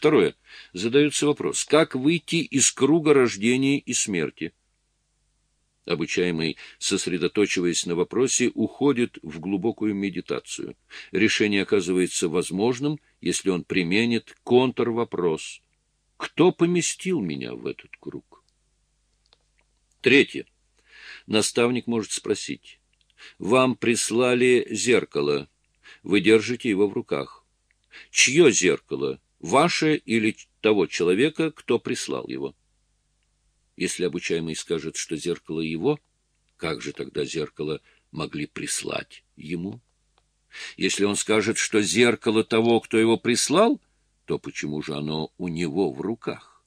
Второе. Задается вопрос, как выйти из круга рождения и смерти? Обучаемый, сосредоточиваясь на вопросе, уходит в глубокую медитацию. Решение оказывается возможным, если он применит контрвопрос. Кто поместил меня в этот круг? Третье. Наставник может спросить. Вам прислали зеркало. Вы держите его в руках. Чье зеркало? Ваше или того человека, кто прислал его? Если обучаемый скажет, что зеркало его, как же тогда зеркало могли прислать ему? Если он скажет, что зеркало того, кто его прислал, то почему же оно у него в руках?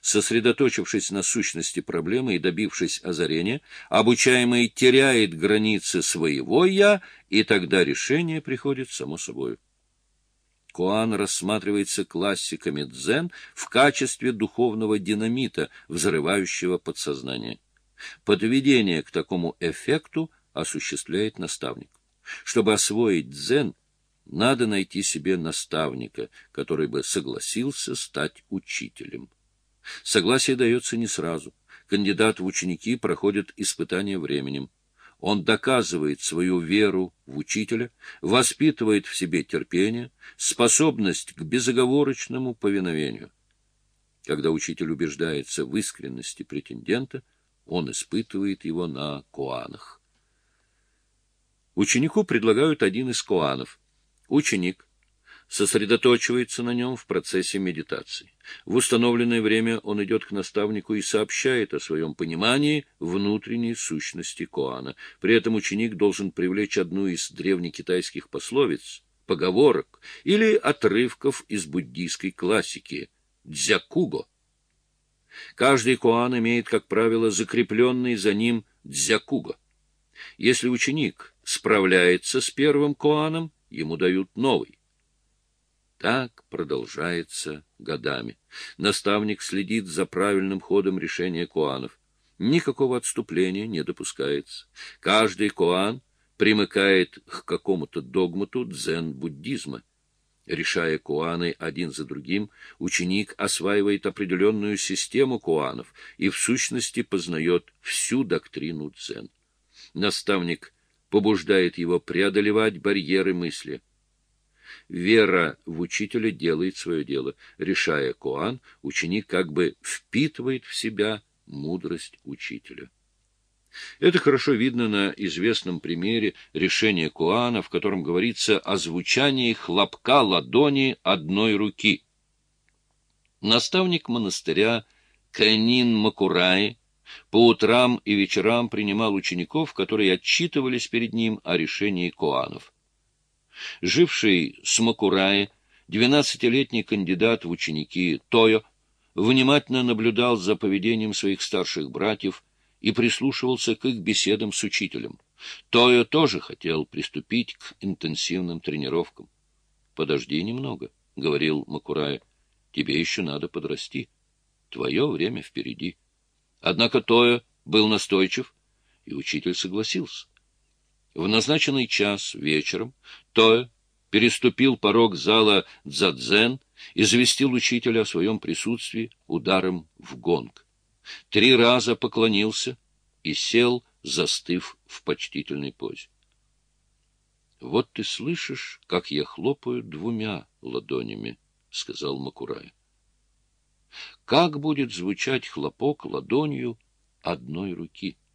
Сосредоточившись на сущности проблемы и добившись озарения, обучаемый теряет границы своего «я», и тогда решение приходит само собой. Коан рассматривается классиками дзен в качестве духовного динамита, взрывающего подсознание. Подведение к такому эффекту осуществляет наставник. Чтобы освоить дзен, надо найти себе наставника, который бы согласился стать учителем. Согласие дается не сразу. Кандидат в ученики проходит испытание временем. Он доказывает свою веру в учителя, воспитывает в себе терпение, способность к безоговорочному повиновению. Когда учитель убеждается в искренности претендента, он испытывает его на коанах. Ученику предлагают один из коанов. Ученик сосредоточивается на нем в процессе медитации. В установленное время он идет к наставнику и сообщает о своем понимании внутренней сущности Коана. При этом ученик должен привлечь одну из древнекитайских пословиц, поговорок или отрывков из буддийской классики «дзякуго». Каждый Коан имеет, как правило, закрепленный за ним дзякуго. Если ученик справляется с первым Коаном, ему дают новый. Так продолжается годами. Наставник следит за правильным ходом решения куанов. Никакого отступления не допускается. Каждый куан примыкает к какому-то догмату дзен-буддизма. Решая куаны один за другим, ученик осваивает определенную систему куанов и в сущности познает всю доктрину дзен. Наставник побуждает его преодолевать барьеры мысли — Вера в учителя делает свое дело. Решая Коан, ученик как бы впитывает в себя мудрость учителя. Это хорошо видно на известном примере решения Куана, в котором говорится о звучании хлопка ладони одной руки. Наставник монастыря Канин Макурай по утрам и вечерам принимал учеников, которые отчитывались перед ним о решении Куанов. Живший в Смокурае, двенадцатилетний кандидат в ученики Тойо, внимательно наблюдал за поведением своих старших братьев и прислушивался к их беседам с учителем. Тойо тоже хотел приступить к интенсивным тренировкам. — Подожди немного, — говорил Макурая, — тебе еще надо подрасти. Твое время впереди. Однако Тойо был настойчив, и учитель согласился. В назначенный час вечером Тоя переступил порог зала дзадзен и завестил учителя о своем присутствии ударом в гонг. Три раза поклонился и сел, застыв в почтительной позе. — Вот ты слышишь, как я хлопаю двумя ладонями, — сказал Макурай. — Как будет звучать хлопок ладонью одной руки? —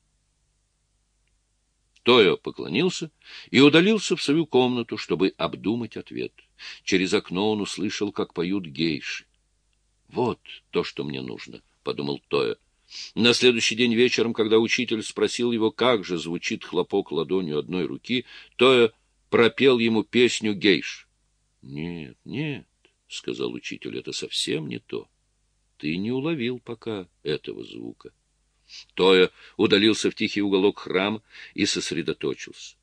Тойо поклонился и удалился в свою комнату, чтобы обдумать ответ. Через окно он услышал, как поют гейши. «Вот то, что мне нужно», — подумал Тойо. На следующий день вечером, когда учитель спросил его, как же звучит хлопок ладонью одной руки, Тойо пропел ему песню гейш. «Нет, нет», — сказал учитель, — «это совсем не то. Ты не уловил пока этого звука». Тоя удалился в тихий уголок храма и сосредоточился.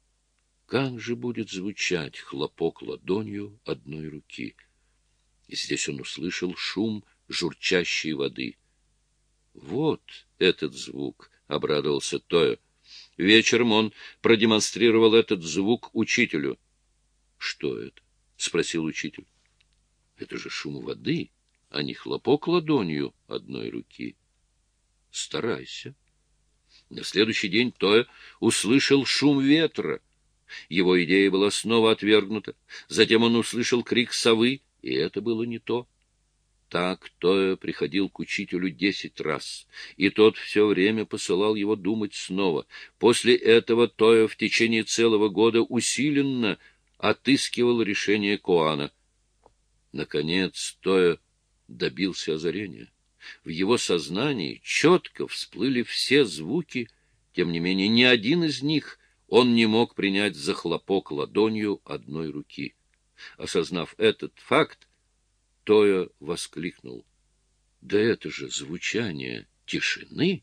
Как же будет звучать хлопок ладонью одной руки? И здесь он услышал шум журчащей воды. Вот этот звук, — обрадовался Тоя. Вечером он продемонстрировал этот звук учителю. — Что это? — спросил учитель. — Это же шум воды, а не хлопок ладонью одной руки. Старайся. На следующий день Тоя услышал шум ветра. Его идея была снова отвергнута. Затем он услышал крик совы, и это было не то. Так Тоя приходил к учителю десять раз, и тот все время посылал его думать снова. После этого Тоя в течение целого года усиленно отыскивал решение Коана. Наконец Тоя добился озарения. В его сознании четко всплыли все звуки, тем не менее ни один из них он не мог принять за хлопок ладонью одной руки. Осознав этот факт, Тоя воскликнул. — Да это же звучание тишины!